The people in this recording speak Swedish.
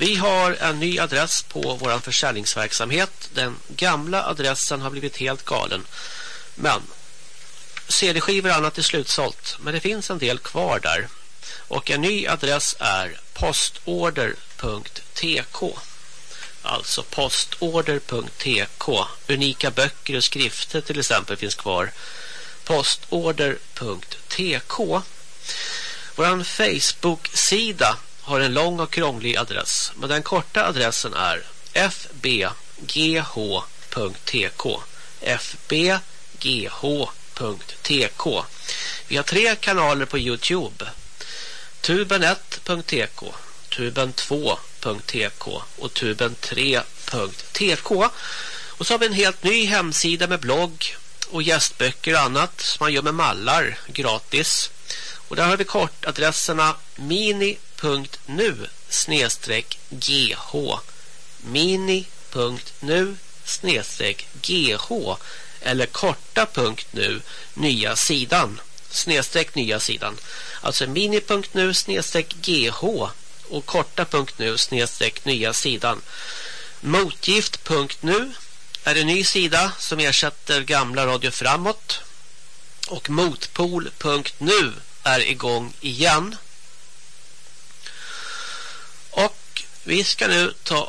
Vi har en ny adress på vår försäljningsverksamhet. Den gamla adressen har blivit helt galen. Men CD-skivor och annat är slutsålt. Men det finns en del kvar där. Och en ny adress är postorder.tk Alltså postorder.tk Unika böcker och skrifter till exempel finns kvar. Postorder.tk Vår Facebook-sida har en lång och krånglig adress. Men den korta adressen är fbgh.tk fbgh.tk Vi har tre kanaler på Youtube. Tuben1.tk Tuben2.tk och Tuben3.tk Och så har vi en helt ny hemsida med blogg och gästböcker och annat som man gör med mallar gratis. Och där har vi kortadresserna mini.nu snedstreck gh mini.nu snedstreck gh eller korta.nu nya sidan. Snedstreck nya sidan. Alltså mini.nu snedstreck gh och korta.nu snedstreck nya sidan. Motgift.nu är en ny sida som ersätter gamla Radio Framåt. Och motpol.nu är igång igen. Och vi ska nu ta